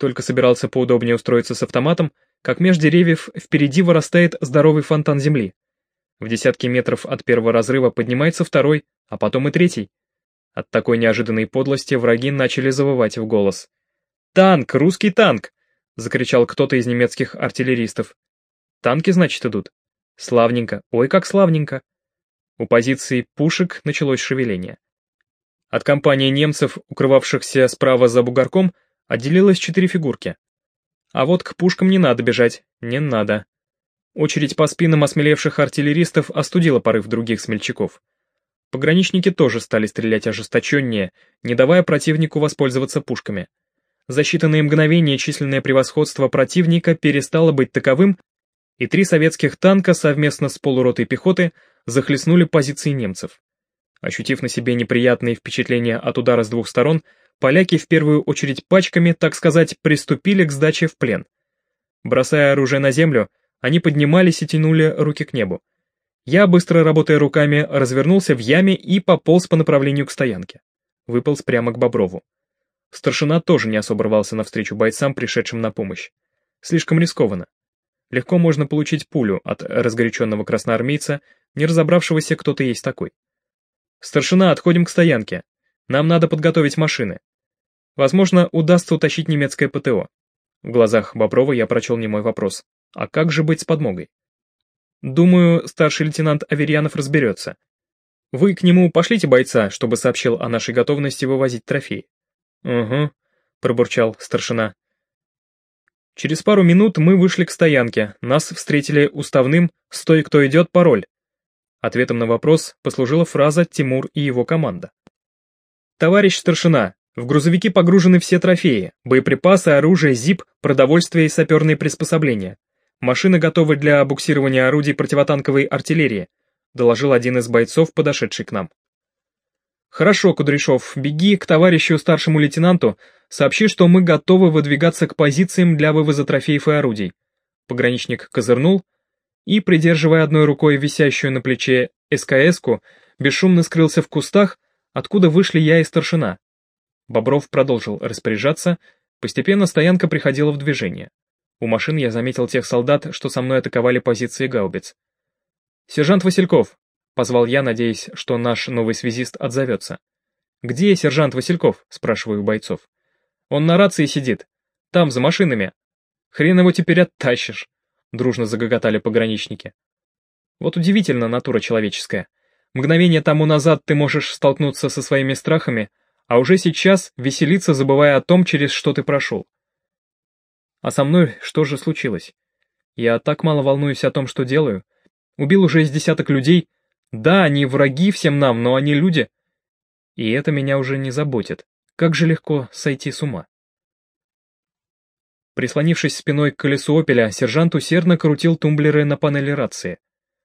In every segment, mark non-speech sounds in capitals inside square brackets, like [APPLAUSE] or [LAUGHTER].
Только собирался поудобнее устроиться с автоматом, как меж деревьев впереди вырастает здоровый фонтан земли. В десятки метров от первого разрыва поднимается второй, а потом и третий. От такой неожиданной подлости враги начали завывать в голос. «Танк! Русский танк!» — закричал кто-то из немецких артиллеристов. «Танки, значит, идут? Славненько, ой, как славненько!» У позиции пушек началось шевеление. От компании немцев, укрывавшихся справа за бугорком, отделилось четыре фигурки. А вот к пушкам не надо бежать, не надо. Очередь по спинам осмелевших артиллеристов остудила порыв других смельчаков. Пограничники тоже стали стрелять ожесточеннее, не давая противнику воспользоваться пушками. За считанные мгновения численное превосходство противника перестало быть таковым, и три советских танка совместно с полуротой пехоты захлестнули позиции немцев. Ощутив на себе неприятные впечатления от удара с двух сторон, поляки в первую очередь пачками, так сказать, приступили к сдаче в плен. Бросая оружие на землю, они поднимались и тянули руки к небу. Я, быстро работая руками, развернулся в яме и пополз по направлению к стоянке. Выполз прямо к Боброву. Старшина тоже не особо рвался навстречу бойцам, пришедшим на помощь. Слишком рискованно. Легко можно получить пулю от разгоряченного красноармейца, не разобравшегося, кто-то есть такой. «Старшина, отходим к стоянке. Нам надо подготовить машины. Возможно, удастся утащить немецкое ПТО». В глазах Боброва я прочел немой вопрос. «А как же быть с подмогой?» «Думаю, старший лейтенант Аверьянов разберется. Вы к нему пошлите бойца, чтобы сообщил о нашей готовности вывозить трофей. «Угу», — пробурчал старшина. Через пару минут мы вышли к стоянке, нас встретили уставным «Стой, кто идет, пароль». Ответом на вопрос послужила фраза «Тимур и его команда». «Товарищ старшина, в грузовики погружены все трофеи, боеприпасы, оружие, ЗИП, продовольствие и саперные приспособления. Машины готовы для буксирования орудий противотанковой артиллерии», доложил один из бойцов, подошедший к нам. «Хорошо, Кудряшов, беги к товарищу старшему лейтенанту, сообщи, что мы готовы выдвигаться к позициям для вывоза трофеев и орудий». Пограничник козырнул и, придерживая одной рукой висящую на плече СКС-ку, бесшумно скрылся в кустах, откуда вышли я и старшина. Бобров продолжил распоряжаться, постепенно стоянка приходила в движение. У машин я заметил тех солдат, что со мной атаковали позиции гаубиц. «Сержант Васильков, — позвал я, надеясь, что наш новый связист отзовется. «Где сержант Васильков?» — спрашиваю бойцов. «Он на рации сидит. Там, за машинами. Хрен его теперь оттащишь!» — дружно загоготали пограничники. Вот удивительно натура человеческая. Мгновение тому назад ты можешь столкнуться со своими страхами, а уже сейчас веселиться, забывая о том, через что ты прошел. А со мной что же случилось? Я так мало волнуюсь о том, что делаю. Убил уже из десяток людей, да, они враги всем нам, но они люди. И это меня уже не заботит. Как же легко сойти с ума. Прислонившись спиной к колесу «Опеля», сержант усердно крутил тумблеры на панели рации.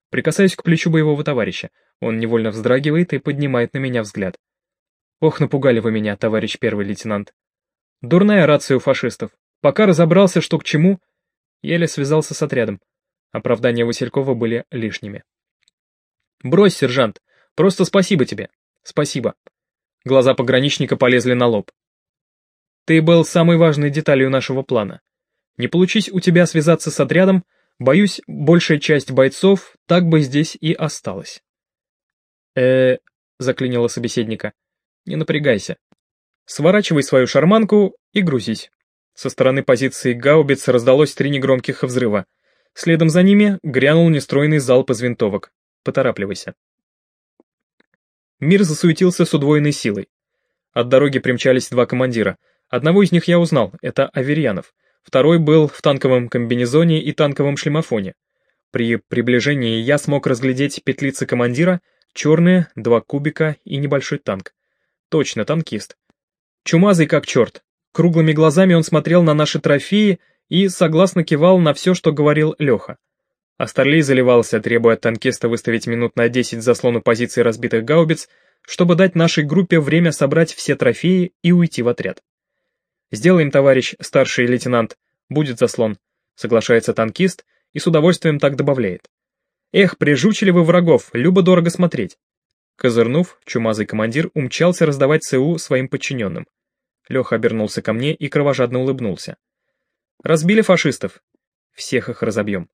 Прикасаюсь к плечу боевого товарища. Он невольно вздрагивает и поднимает на меня взгляд. Ох, напугали вы меня, товарищ первый лейтенант. Дурная рация у фашистов. Пока разобрался, что к чему, еле связался с отрядом. Оправдания Василькова были лишними. «Брось, сержант. Просто спасибо тебе. Спасибо». Глаза пограничника полезли на лоб. «Ты был самой важной деталью нашего плана. Не получись у тебя связаться с отрядом, боюсь, большая часть бойцов так бы здесь и осталась». «Э-э...» заклинило собеседника. «Не напрягайся. Сворачивай свою шарманку и грузись». Со стороны позиции гаубиц раздалось три негромких взрыва. Следом за ними грянул нестройный залп из винтовок. Поторапливайся. Мир засуетился с удвоенной силой. От дороги примчались два командира. Одного из них я узнал, это Аверьянов. Второй был в танковом комбинезоне и танковом шлемофоне. При приближении я смог разглядеть петлицы командира, черные, два кубика и небольшой танк. Точно, танкист. Чумазый как черт. Круглыми глазами он смотрел на наши трофеи и согласно кивал на все, что говорил Леха. Астарлей заливался, требуя от танкиста выставить минут на 10 заслону позиции разбитых гаубиц, чтобы дать нашей группе время собрать все трофеи и уйти в отряд. «Сделаем, товарищ старший лейтенант, будет заслон», соглашается танкист и с удовольствием так добавляет. «Эх, прижучили вы врагов, любо-дорого смотреть». Козырнув, чумазый командир умчался раздавать ЦУ своим подчиненным. Леха обернулся ко мне и кровожадно улыбнулся. Разбили фашистов. Всех их разобьем.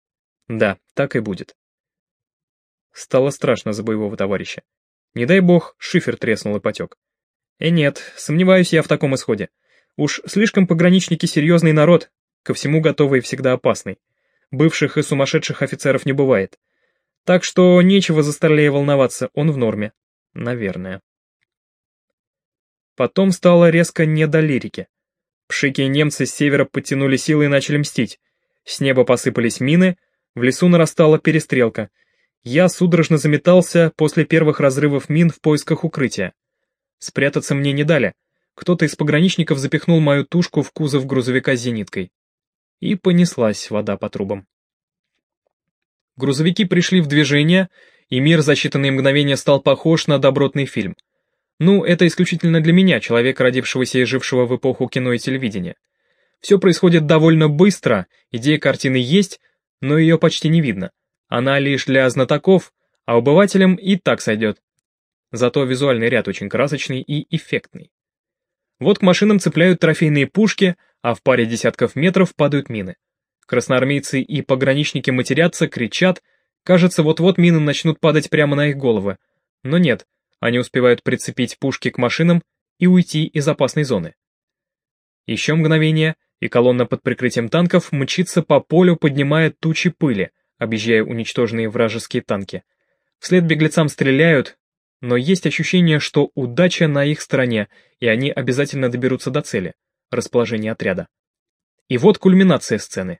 Да, так и будет. Стало страшно за боевого товарища. Не дай бог, шифер треснул и потек. Э, нет, сомневаюсь я в таком исходе. Уж слишком пограничники серьезный народ, ко всему готовый и всегда опасный. Бывших и сумасшедших офицеров не бывает. Так что нечего за Старлея волноваться, он в норме. Наверное. Потом стало резко не до лирики. Пшики и немцы с севера подтянули силы и начали мстить. С неба посыпались мины, в лесу нарастала перестрелка. Я судорожно заметался после первых разрывов мин в поисках укрытия. Спрятаться мне не дали. Кто-то из пограничников запихнул мою тушку в кузов грузовика зениткой. И понеслась вода по трубам. Грузовики пришли в движение, и мир за считанные мгновения стал похож на добротный фильм. Ну, это исключительно для меня, человека, родившегося и жившего в эпоху кино и телевидения. Все происходит довольно быстро, идея картины есть, но ее почти не видно. Она лишь для знатоков, а обывателям и так сойдет. Зато визуальный ряд очень красочный и эффектный. Вот к машинам цепляют трофейные пушки, а в паре десятков метров падают мины. Красноармейцы и пограничники матерятся, кричат. Кажется, вот-вот мины начнут падать прямо на их головы. Но нет, они успевают прицепить пушки к машинам и уйти из опасной зоны. Еще мгновение, и колонна под прикрытием танков мчится по полю, поднимая тучи пыли, объезжая уничтоженные вражеские танки. Вслед беглецам стреляют, но есть ощущение, что удача на их стороне, и они обязательно доберутся до цели — расположения отряда. И вот кульминация сцены.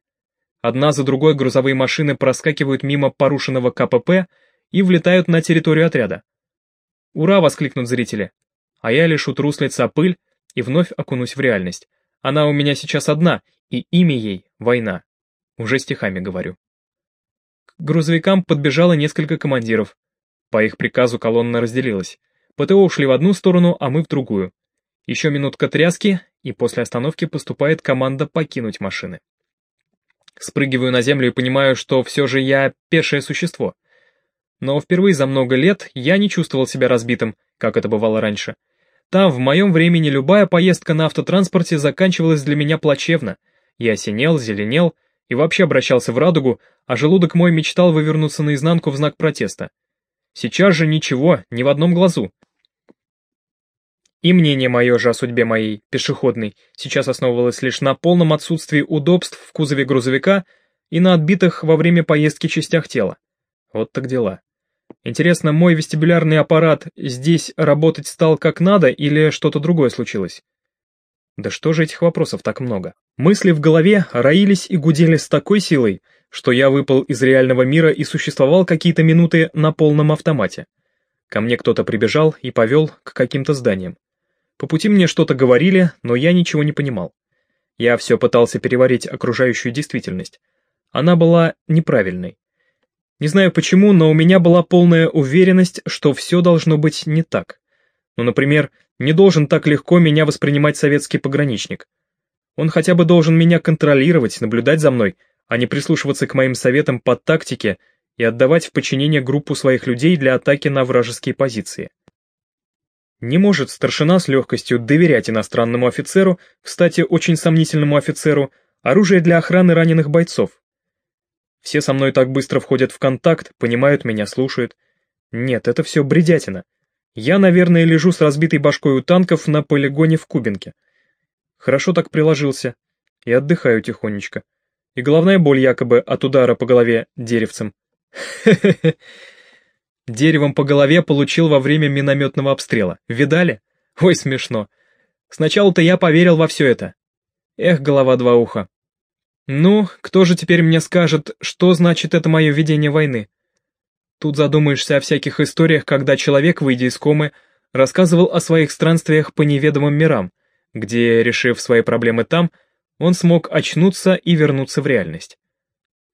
Одна за другой грузовые машины проскакивают мимо порушенного КПП и влетают на территорию отряда. «Ура!» — воскликнут зрители. А я лишь утру с лица пыль и вновь окунусь в реальность. Она у меня сейчас одна, и имя ей — война. Уже стихами говорю. К грузовикам подбежало несколько командиров. По их приказу колонна разделилась. ПТО ушли в одну сторону, а мы в другую. Еще минутка тряски, и после остановки поступает команда покинуть машины. Спрыгиваю на землю и понимаю, что все же я пешее существо. Но впервые за много лет я не чувствовал себя разбитым, как это бывало раньше. Там, в моем времени, любая поездка на автотранспорте заканчивалась для меня плачевно. Я синел, зеленел и вообще обращался в радугу, а желудок мой мечтал вывернуться наизнанку в знак протеста. Сейчас же ничего, ни в одном глазу. И мнение мое же о судьбе моей, пешеходной, сейчас основывалось лишь на полном отсутствии удобств в кузове грузовика и на отбитых во время поездки частях тела. Вот так дела. Интересно, мой вестибулярный аппарат здесь работать стал как надо или что-то другое случилось? Да что же этих вопросов так много? Мысли в голове роились и гудели с такой силой, что я выпал из реального мира и существовал какие-то минуты на полном автомате. Ко мне кто-то прибежал и повел к каким-то зданиям. По пути мне что-то говорили, но я ничего не понимал. Я все пытался переварить окружающую действительность. Она была неправильной. Не знаю почему, но у меня была полная уверенность, что все должно быть не так. Ну, например, не должен так легко меня воспринимать советский пограничник. Он хотя бы должен меня контролировать, наблюдать за мной, а не прислушиваться к моим советам по тактике и отдавать в подчинение группу своих людей для атаки на вражеские позиции. Не может старшина с легкостью доверять иностранному офицеру, кстати, очень сомнительному офицеру, оружие для охраны раненых бойцов. Все со мной так быстро входят в контакт, понимают меня, слушают. Нет, это все бредятина. Я, наверное, лежу с разбитой башкой у танков на полигоне в Кубинке. Хорошо так приложился. И отдыхаю тихонечко. И головная боль якобы от удара по голове деревцем. Хе-хе-хе. [LAUGHS] Деревом по голове получил во время минометного обстрела. Видали? Ой, смешно. Сначала-то я поверил во все это. Эх, голова два уха. Ну, кто же теперь мне скажет, что значит это мое видение войны? Тут задумаешься о всяких историях, когда человек, выйдя из комы, рассказывал о своих странствиях по неведомым мирам, где, решив свои проблемы там, он смог очнуться и вернуться в реальность.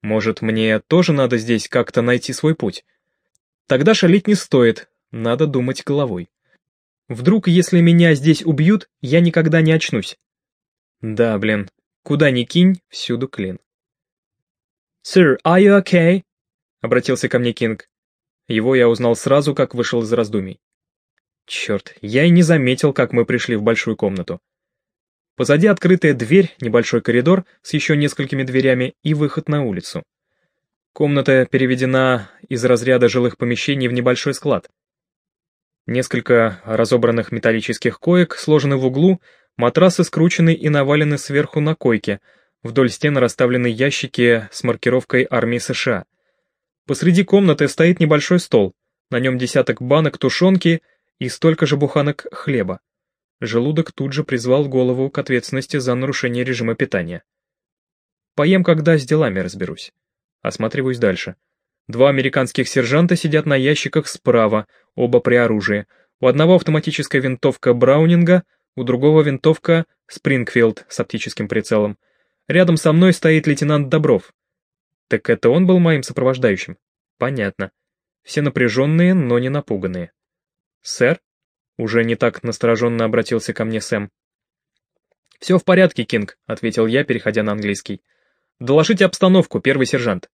Может, мне тоже надо здесь как-то найти свой путь? Тогда шалить не стоит, надо думать головой. Вдруг, если меня здесь убьют, я никогда не очнусь. Да, блин, куда ни кинь, всюду клин. «Sir, are you okay?» — обратился ко мне Кинг. Его я узнал сразу, как вышел из раздумий. Черт, я и не заметил, как мы пришли в большую комнату. Позади открытая дверь, небольшой коридор с еще несколькими дверями и выход на улицу. Комната переведена из разряда жилых помещений в небольшой склад. Несколько разобранных металлических коек сложены в углу, матрасы скручены и навалены сверху на койке, вдоль стен расставлены ящики с маркировкой армии США. Посреди комнаты стоит небольшой стол, на нем десяток банок тушенки и столько же буханок хлеба. Желудок тут же призвал голову к ответственности за нарушение режима питания. Поем, когда с делами разберусь. Осматриваюсь дальше. Два американских сержанта сидят на ящиках справа, оба при оружии. У одного автоматическая винтовка Браунинга, у другого винтовка Спрингфилд с оптическим прицелом. Рядом со мной стоит лейтенант Добров. Так это он был моим сопровождающим? Понятно. Все напряженные, но не напуганные. «Сэр?» Уже не так настороженно обратился ко мне Сэм. «Все в порядке, Кинг», — ответил я, переходя на английский. «Доложите обстановку, первый сержант».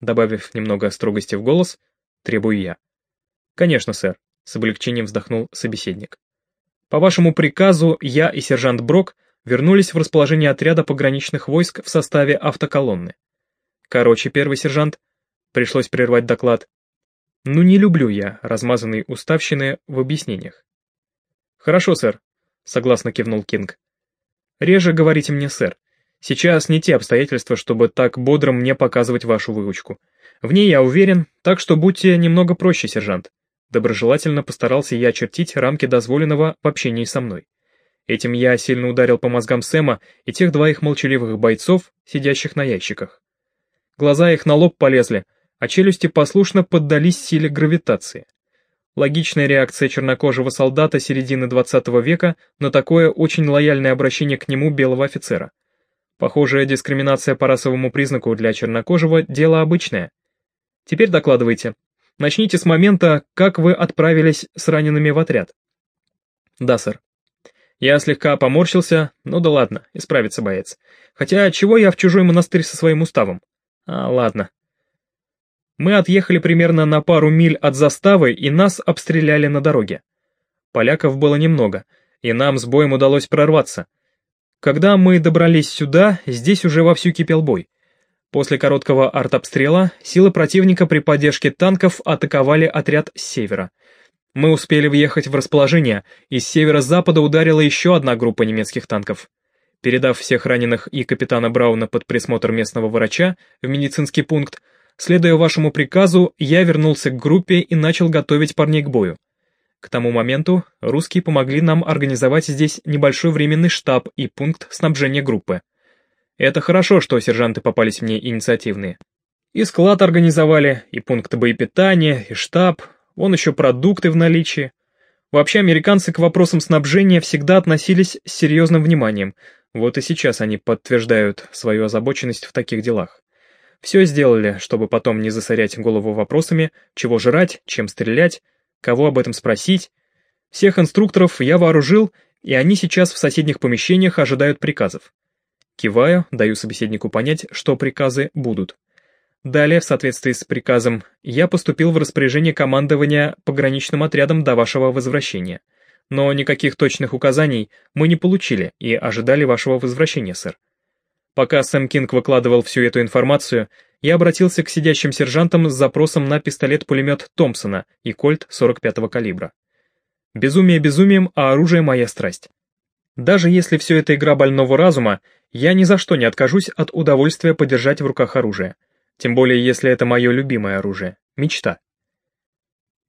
Добавив немного строгости в голос, требую я. «Конечно, сэр», — с облегчением вздохнул собеседник. «По вашему приказу я и сержант Брок вернулись в расположение отряда пограничных войск в составе автоколонны. Короче, первый сержант, пришлось прервать доклад, ну не люблю я размазанные уставщины в объяснениях. Хорошо, сэр, согласно кивнул Кинг. Реже говорите мне, сэр. Сейчас не те обстоятельства, чтобы так бодро мне показывать вашу выучку. В ней я уверен, так что будьте немного проще, сержант. Доброжелательно постарался я очертить рамки дозволенного в общении со мной. Этим я сильно ударил по мозгам Сэма и тех двоих молчаливых бойцов, сидящих на ящиках. Глаза их на лоб полезли, а челюсти послушно поддались силе гравитации. Логичная реакция чернокожего солдата середины 20 века на такое очень лояльное обращение к нему белого офицера. Похожая дискриминация по расовому признаку для чернокожего – дело обычное. Теперь докладывайте. Начните с момента, как вы отправились с ранеными в отряд. Да, сэр. Я слегка поморщился, ну да ладно, исправится боец. Хотя чего я в чужой монастырь со своим уставом? А, ладно, мы отъехали примерно на пару миль от заставы, и нас обстреляли на дороге. Поляков было немного, и нам с боем удалось прорваться. Когда мы добрались сюда, здесь уже вовсю кипел бой. После короткого артобстрела силы противника при поддержке танков атаковали отряд с севера. Мы успели въехать в расположение, и с северо-запада ударила еще одна группа немецких танков. Передав всех раненых и капитана Брауна под присмотр местного врача в медицинский пункт, Следуя вашему приказу, я вернулся к группе и начал готовить парней к бою. К тому моменту русские помогли нам организовать здесь небольшой временный штаб и пункт снабжения группы. Это хорошо, что сержанты попались мне инициативные. И склад организовали, и пункт боепитания, и штаб, вон еще продукты в наличии. Вообще американцы к вопросам снабжения всегда относились с серьезным вниманием, вот и сейчас они подтверждают свою озабоченность в таких делах. Все сделали, чтобы потом не засорять голову вопросами, чего жрать, чем стрелять, кого об этом спросить. Всех инструкторов я вооружил, и они сейчас в соседних помещениях ожидают приказов. Киваю, даю собеседнику понять, что приказы будут. Далее, в соответствии с приказом, я поступил в распоряжение командования пограничным отрядом до вашего возвращения. Но никаких точных указаний мы не получили и ожидали вашего возвращения, сэр. Пока Сэм Кинг выкладывал всю эту информацию, я обратился к сидящим сержантам с запросом на пистолет-пулемет Томпсона и кольт 45-го калибра. Безумие безумием, а оружие моя страсть. Даже если все это игра больного разума, я ни за что не откажусь от удовольствия подержать в руках оружие. Тем более, если это мое любимое оружие. Мечта.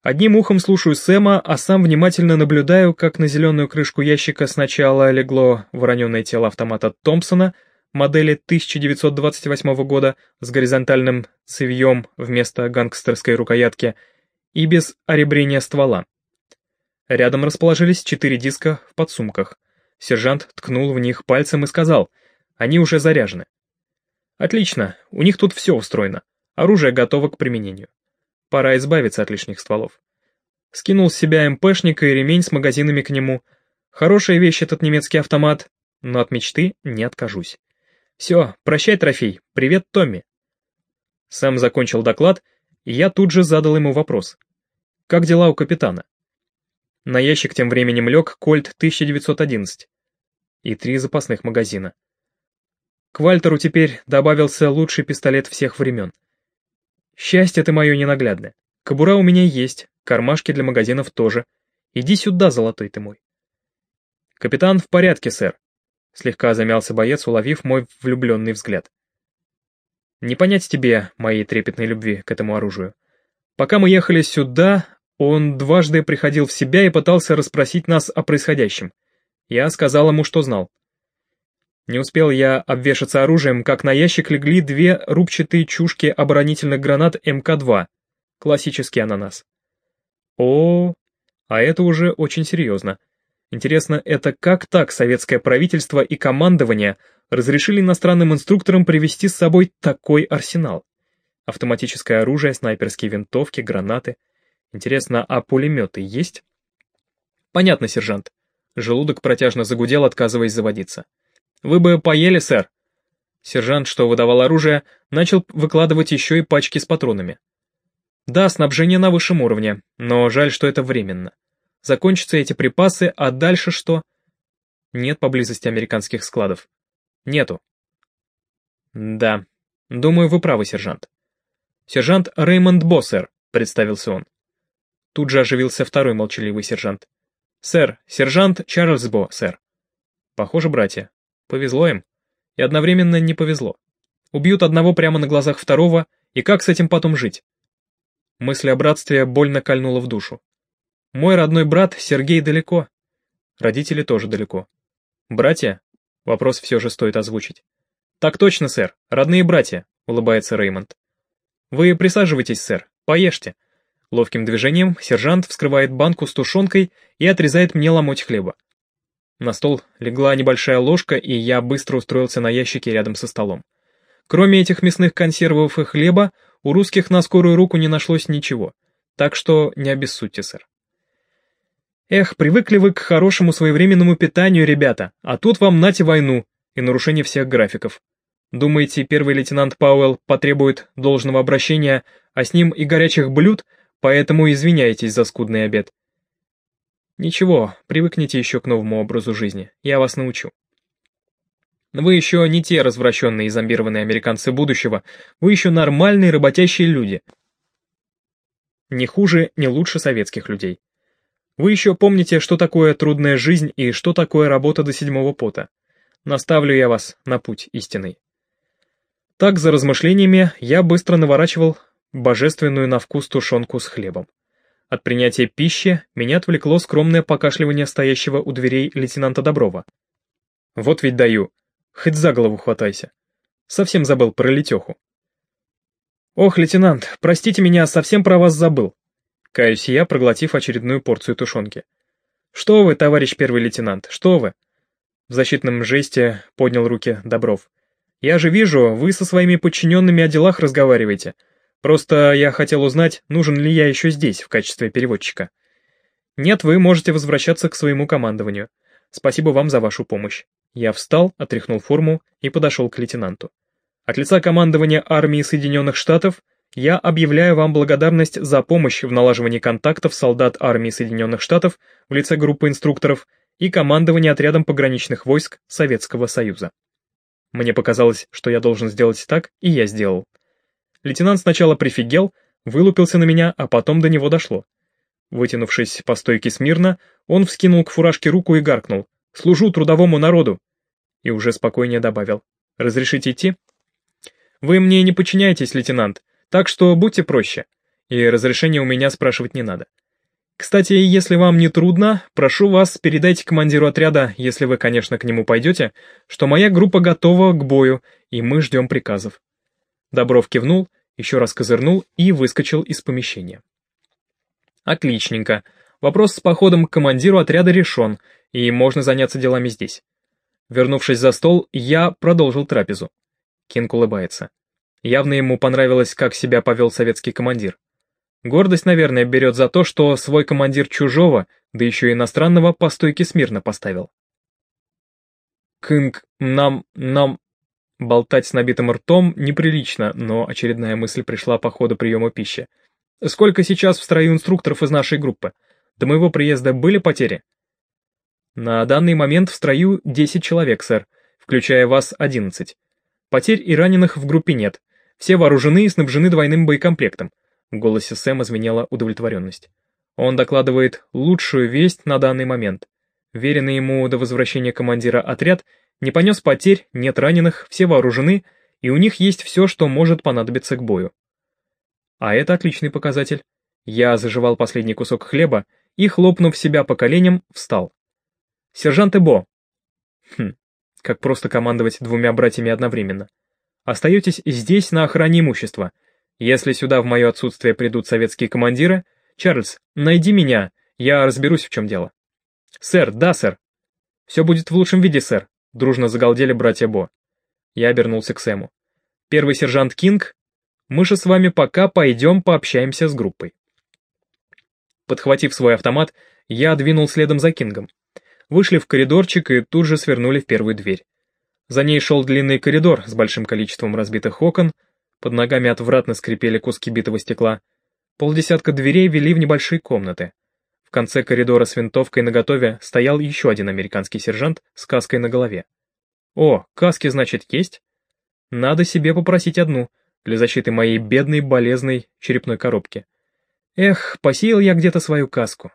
Одним ухом слушаю Сэма, а сам внимательно наблюдаю, как на зеленую крышку ящика сначала легло вороненое тело автомата Томпсона, модели 1928 года с горизонтальным цевьем вместо гангстерской рукоятки и без оребрения ствола. Рядом расположились четыре диска в подсумках. Сержант ткнул в них пальцем и сказал, они уже заряжены. Отлично, у них тут все устроено. Оружие готово к применению. Пора избавиться от лишних стволов. Скинул с себя МПшник и ремень с магазинами к нему. Хорошая вещь этот немецкий автомат, но от мечты не откажусь. «Все, прощай, трофей. Привет, Томми». Сэм закончил доклад, и я тут же задал ему вопрос. «Как дела у капитана?» На ящик тем временем лег Кольт 1911. и три запасных магазина. К Вальтеру теперь добавился лучший пистолет всех времен. Счастье ты мое ненаглядное. Кобура у меня есть, кармашки для магазинов тоже. Иди сюда, золотой ты мой. Капитан в порядке, сэр. Слегка замялся боец, уловив мой влюбленный взгляд. Не понять тебе моей трепетной любви к этому оружию. Пока мы ехали сюда, он дважды приходил в себя и пытался расспросить нас о происходящем. Я сказал ему, что знал. Не успел я обвешаться оружием, как на ящик легли две рубчатые чушки оборонительных гранат МК-2. Классический ананас. О, а это уже очень серьезно. Интересно, это как так советское правительство и командование разрешили иностранным инструкторам привезти с собой такой арсенал? Автоматическое оружие, снайперские винтовки, гранаты. Интересно, а пулеметы есть? Понятно, сержант. Желудок протяжно загудел, отказываясь заводиться. Вы бы поели, сэр. Сержант, что выдавал оружие, начал выкладывать еще и пачки с патронами. Да, снабжение на высшем уровне, но жаль, что это временно. Закончатся эти припасы, а дальше что? Нет поблизости американских складов. Нету. Да, думаю, вы правы, сержант. Сержант Реймонд Боссер, представился он. Тут же оживился второй молчаливый сержант. Сэр, сержант Чарльз Бо, сэр. Похоже, братья. Повезло им. И одновременно не повезло. Убьют одного прямо на глазах второго, и как с этим потом жить? Мысль о братстве больно кольнула в душу. Мой родной брат Сергей далеко. Родители тоже далеко. Братья? Вопрос все же стоит озвучить. Так точно, сэр, родные братья, улыбается Реймонд. Вы присаживайтесь, сэр, поешьте. Ловким движением сержант вскрывает банку с тушенкой и отрезает мне ломоть хлеба. На стол легла небольшая ложка, и я быстро устроился на ящике рядом со столом. Кроме этих мясных консервов и хлеба, у русских на скорую руку не нашлось ничего, так что не обессудьте, сэр. Эх, привыкли вы к хорошему своевременному питанию, ребята, а тут вам нате войну и нарушение всех графиков. Думаете, первый лейтенант Пауэлл потребует должного обращения, а с ним и горячих блюд, поэтому извиняйтесь за скудный обед. Ничего, привыкните еще к новому образу жизни, я вас научу. Вы еще не те развращенные и зомбированные американцы будущего, вы еще нормальные работящие люди. Не хуже, не лучше советских людей. Вы еще помните, что такое трудная жизнь и что такое работа до седьмого пота. Наставлю я вас на путь истинный. Так, за размышлениями, я быстро наворачивал божественную на вкус тушенку с хлебом. От принятия пищи меня отвлекло скромное покашливание стоящего у дверей лейтенанта Доброва. Вот ведь даю, хоть за голову хватайся. Совсем забыл про летеху. Ох, лейтенант, простите меня, совсем про вас забыл. Каюсь я, проглотив очередную порцию тушенки. Что вы, товарищ первый лейтенант, что вы? В защитном жесте поднял руки Добров. Я же вижу, вы со своими подчиненными о делах разговариваете, Просто я хотел узнать, нужен ли я еще здесь в качестве переводчика. Нет, вы можете возвращаться к своему командованию. Спасибо вам за вашу помощь. Я встал, отряхнул форму и подошел к лейтенанту. От лица командования армии Соединенных Штатов я объявляю вам благодарность за помощь в налаживании контактов солдат армии Соединенных Штатов в лице группы инструкторов и командования отрядом пограничных войск Советского Союза. Мне показалось, что я должен сделать так, и я сделал. Лейтенант сначала прифигел, вылупился на меня, а потом до него дошло. Вытянувшись по стойке смирно, он вскинул к фуражке руку и гаркнул. «Служу трудовому народу!» И уже спокойнее добавил. «Разрешите идти?» «Вы мне не подчиняетесь, лейтенант, так что будьте проще. И разрешения у меня спрашивать не надо. Кстати, если вам не трудно, прошу вас, передайте командиру отряда, если вы, конечно, к нему пойдете, что моя группа готова к бою, и мы ждем приказов. Добров кивнул, еще раз козырнул и выскочил из помещения. Отличненько. Вопрос с походом к командиру отряда решен, и можно заняться делами здесь. Вернувшись за стол, я продолжил трапезу. Кинг улыбается. Явно ему понравилось, как себя повел советский командир. Гордость, наверное, берет за то, что свой командир чужого, да еще иностранного, по стойке смирно поставил. «Кинг, нам... нам... Болтать с набитым ртом неприлично, но очередная мысль пришла по ходу приема пищи. «Сколько сейчас в строю инструкторов из нашей группы? До моего приезда были потери?» На данный момент в строю 10 человек, сэр, включая вас 11. Потерь и раненых в группе нет. Все вооружены и снабжены двойным боекомплектом. В голосе Сэма звенела удовлетворенность. Он докладывает лучшую весть на данный момент. Веренный ему до возвращения командира отряд не понес потерь, нет раненых, все вооружены, и у них есть все, что может понадобиться к бою. А это отличный показатель. Я заживал последний кусок хлеба и, хлопнув себя по коленям, встал. «Сержант Эбо!» Хм, как просто командовать двумя братьями одновременно. Остаетесь здесь на охране имущества. Если сюда в мое отсутствие придут советские командиры, Чарльз, найди меня, я разберусь, в чем дело. Сэр, да, сэр. Все будет в лучшем виде, сэр, дружно загалдели братья Бо. Я обернулся к Сэму. Первый сержант Кинг, мы же с вами пока пойдем пообщаемся с группой. Подхватив свой автомат, я двинул следом за Кингом. Вышли в коридорчик и тут же свернули в первую дверь. За ней шел длинный коридор с большим количеством разбитых окон, под ногами отвратно скрипели куски битого стекла, Полдесятка дверей вели в небольшие комнаты. В конце коридора с винтовкой наготове стоял еще один американский сержант с каской на голове. О, каски, значит, есть? Надо себе попросить одну, для защиты моей бедной, болезной черепной коробки. Эх, посеял я где-то свою каску.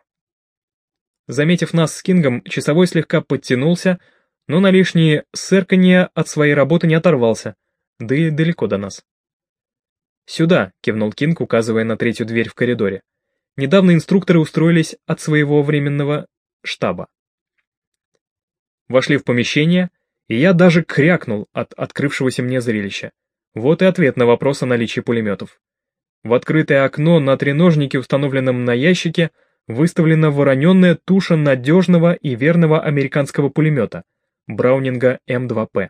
Заметив нас с Кингом, часовой слегка подтянулся, но на лишние сырканье от своей работы не оторвался, да и далеко до нас. «Сюда», — кивнул Кинг, указывая на третью дверь в коридоре. «Недавно инструкторы устроились от своего временного штаба». Вошли в помещение, и я даже крякнул от открывшегося мне зрелища. Вот и ответ на вопрос о наличии пулеметов. В открытое окно на треножнике, установленном на ящике, выставлена вороненная туша надежного и верного американского пулемета Браунинга М2П.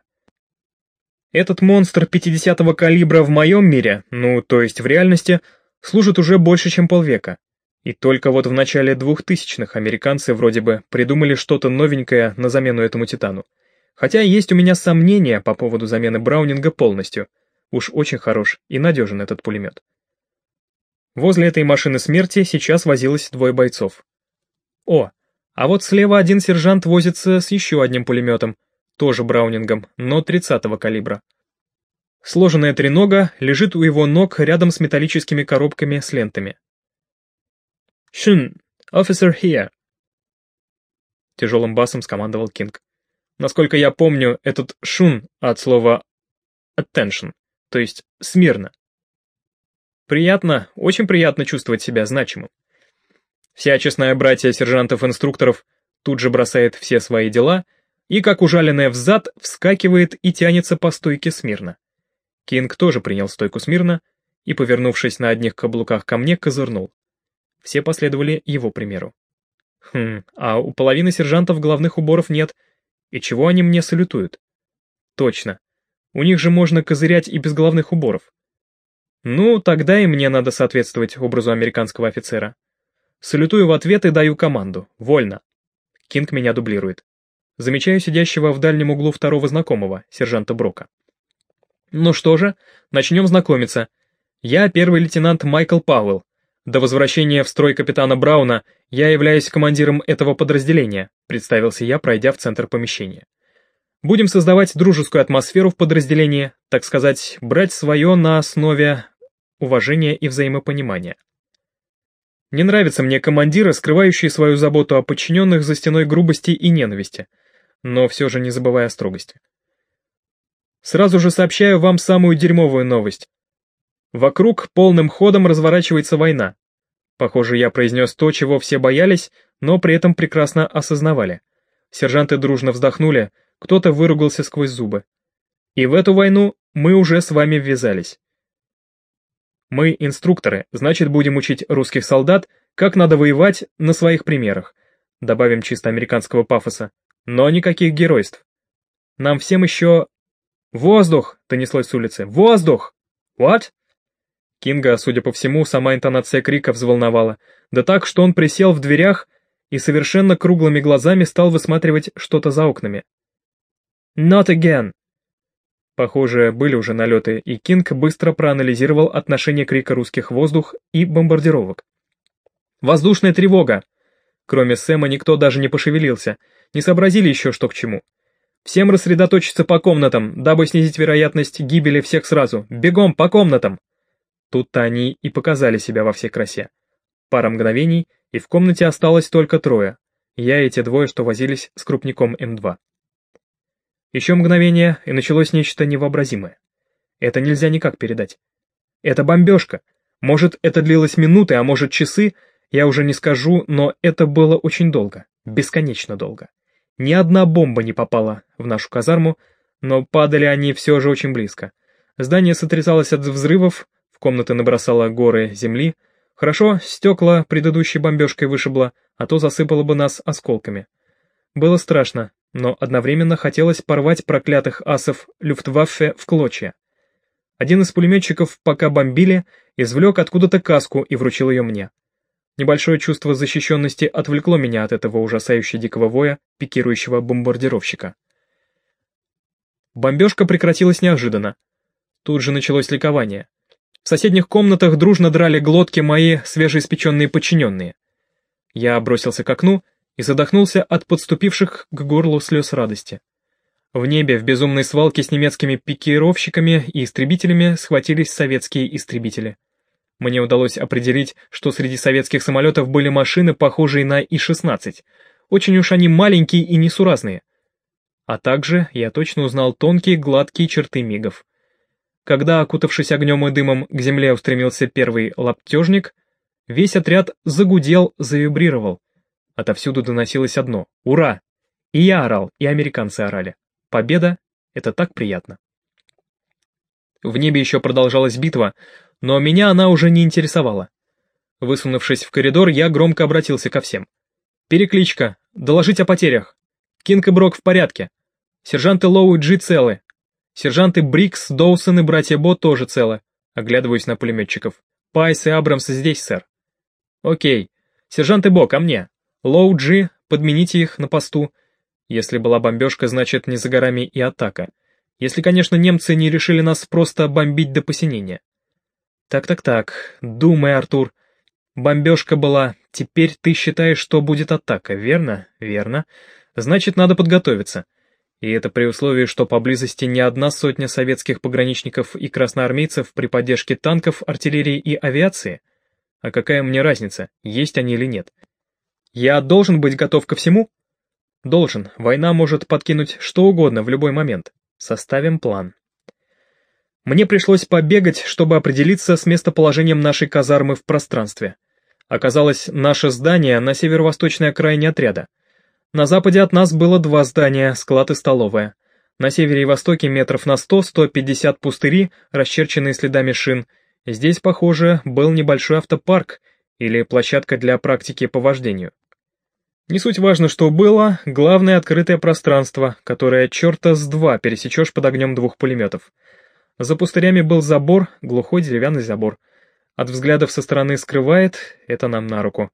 Этот монстр 50-го калибра в моем мире, ну, то есть в реальности, служит уже больше, чем полвека. И только вот в начале 2000-х американцы вроде бы придумали что-то новенькое на замену этому Титану. Хотя есть у меня сомнения по поводу замены Браунинга полностью. Уж очень хорош и надежен этот пулемет. Возле этой машины смерти сейчас возилось двое бойцов. О, а вот слева один сержант возится с еще одним пулеметом, тоже Браунингом, но 30-го калибра. Сложенная тренога лежит у его ног рядом с металлическими коробками с лентами. «Шин, officer here!» Тяжелым басом скомандовал Кинг. Насколько я помню, этот «шун» от слова «attention», то есть «смирно». Приятно, очень приятно чувствовать себя значимым. Вся честная братья сержантов-инструкторов тут же бросает все свои дела — и, как ужаленная взад, вскакивает и тянется по стойке смирно. Кинг тоже принял стойку смирно и, повернувшись на одних каблуках ко мне, козырнул. Все последовали его примеру. Хм, а у половины сержантов головных уборов нет, и чего они мне салютуют? Точно, у них же можно козырять и без головных уборов. Ну, тогда и мне надо соответствовать образу американского офицера. Салютую в ответ и даю команду. Вольно. Кинг меня дублирует. Замечаю сидящего в дальнем углу второго знакомого, сержанта Брока. Ну что же, начнем знакомиться. Я первый лейтенант Майкл Пауэлл. До возвращения в строй капитана Брауна я являюсь командиром этого подразделения, представился я, пройдя в центр помещения. Будем создавать дружескую атмосферу в подразделении, так сказать, брать свое на основе уважения и взаимопонимания. Не нравятся мне командиры, скрывающие свою заботу о подчиненных за стеной грубости и ненависти – но все же не забывая о строгости. Сразу же сообщаю вам самую дерьмовую новость. Вокруг полным ходом разворачивается война. Похоже, я произнес то, чего все боялись, но при этом прекрасно осознавали. Сержанты дружно вздохнули, кто-то выругался сквозь зубы. И в эту войну мы уже с вами ввязались. Мы инструкторы, значит будем учить русских солдат, как надо воевать на своих примерах. Добавим чисто американского пафоса. Но никаких геройств. Нам всем еще... «Воздух!» — донеслось с улицы. «Воздух!» «What?» Кинга, судя по всему, сама интонация крика взволновала, да так, что он присел в дверях и совершенно круглыми глазами стал высматривать что-то за окнами. «Not again!» Похоже, были уже налеты, и Кинг быстро проанализировал отношение крика русских воздух и бомбардировок. «Воздушная тревога!» Кроме Сэма никто даже не пошевелился, Не сообразили еще, что к чему. Всем рассредоточиться по комнатам, дабы снизить вероятность гибели всех сразу. Бегом по комнатам!» Тут-то они и показали себя во всей красе. Пара мгновений, и в комнате осталось только трое. Я и те двое, что возились с крупником М2. Еще мгновение, и началось нечто невообразимое. Это нельзя никак передать. Это бомбежка. Может, это длилось минуты, а может, часы, я уже не скажу, но это было очень долго, бесконечно долго. Ни одна бомба не попала в нашу казарму, но падали они все же очень близко. Здание сотрясалось от взрывов, в комнаты набросало горы земли. Хорошо, стекла предыдущей бомбежкой вышибло, а то засыпало бы нас осколками. Было страшно, но одновременно хотелось порвать проклятых асов Люфтваффе в клочья. Один из пулеметчиков, пока бомбили, извлек откуда-то каску и вручил ее мне. Небольшое чувство защищенности отвлекло меня от этого ужасающе дикого воя, пикирующего бомбардировщика. Бомбежка прекратилась неожиданно. Тут же началось ликование. В соседних комнатах дружно драли глотки мои свежеиспеченные подчиненные. Я бросился к окну и задохнулся от подступивших к горлу слез радости. В небе в безумной свалке с немецкими пикировщиками и истребителями схватились советские истребители. Мне удалось определить, что среди советских самолетов были машины, похожие на И-16. Очень уж они маленькие и несуразные. А также я точно узнал тонкие гладкие черты мигов. Когда, окутавшись огнем и дымом, к земле устремился первый лаптежник, весь отряд загудел, завибрировал. Отовсюду доносилось одно — «Ура!» И я орал, и американцы орали. Победа — это так приятно. В небе еще продолжалась битва, но меня она уже не интересовала. Высунувшись в коридор, я громко обратился ко всем. «Перекличка! Доложить о потерях! Кинг и Брок в порядке! Сержанты Лоу и Джи целы! Сержанты Брикс, Доусон и братья Бо тоже целы!» Оглядываюсь на пулеметчиков. «Пайс и Абрамс здесь, сэр!» «Окей. Сержанты Бо, ко мне! Лоу Джи, подмените их на посту. Если была бомбежка, значит не за горами и атака. Если, конечно, немцы не решили нас просто бомбить до посинения. Так-так-так, думай, Артур. Бомбежка была, теперь ты считаешь, что будет атака, верно? Верно. Значит, надо подготовиться. И это при условии, что поблизости не одна сотня советских пограничников и красноармейцев при поддержке танков, артиллерии и авиации. А какая мне разница, есть они или нет? Я должен быть готов ко всему? Должен. Война может подкинуть что угодно в любой момент. Составим план. Мне пришлось побегать, чтобы определиться с местоположением нашей казармы в пространстве. Оказалось, наше здание на северо-восточной окраине отряда. На западе от нас было два здания, склад и столовая. На севере и востоке метров на 100-150 пустыри, расчерченные следами шин. Здесь, похоже, был небольшой автопарк или площадка для практики по вождению. Не суть важно, что было, главное открытое пространство, которое черта с два пересечешь под огнем двух пулеметов. За пустырями был забор, глухой деревянный забор. От взглядов со стороны скрывает, это нам на руку.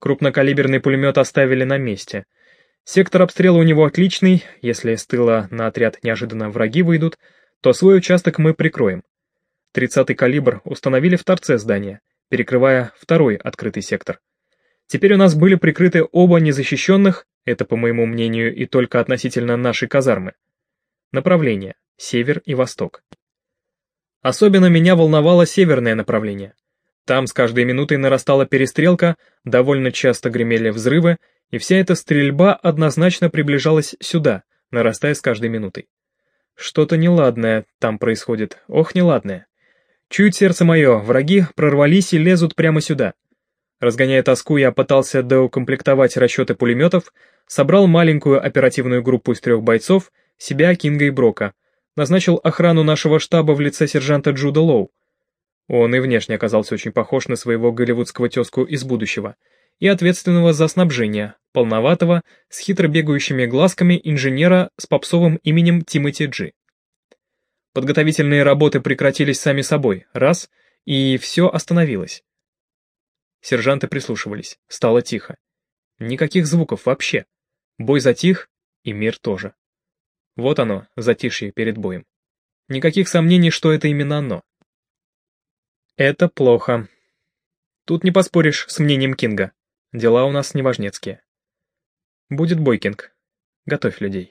Крупнокалиберный пулемет оставили на месте. Сектор обстрела у него отличный, если с тыла на отряд неожиданно враги выйдут, то свой участок мы прикроем. Тридцатый калибр установили в торце здания, перекрывая второй открытый сектор. Теперь у нас были прикрыты оба незащищенных, это, по моему мнению, и только относительно нашей казармы. Направления — север и восток. Особенно меня волновало северное направление. Там с каждой минутой нарастала перестрелка, довольно часто гремели взрывы, и вся эта стрельба однозначно приближалась сюда, нарастая с каждой минутой. Что-то неладное там происходит, ох, неладное. Чует сердце мое, враги прорвались и лезут прямо сюда. Разгоняя тоску, я пытался доукомплектовать расчеты пулеметов, собрал маленькую оперативную группу из трех бойцов, себя, Кинга и Брока, назначил охрану нашего штаба в лице сержанта Джуда Лоу. Он и внешне оказался очень похож на своего голливудского тезку из будущего, и ответственного за снабжение, полноватого, с хитро бегающими глазками инженера с попсовым именем Тимоти Джи. Подготовительные работы прекратились сами собой, раз, и все остановилось. Сержанты прислушивались. Стало тихо. Никаких звуков вообще. Бой затих, и мир тоже. Вот оно, затишье перед боем. Никаких сомнений, что это именно оно. Это плохо. Тут не поспоришь с мнением Кинга. Дела у нас неважнецкие. Будет бой, Кинг. Готовь людей.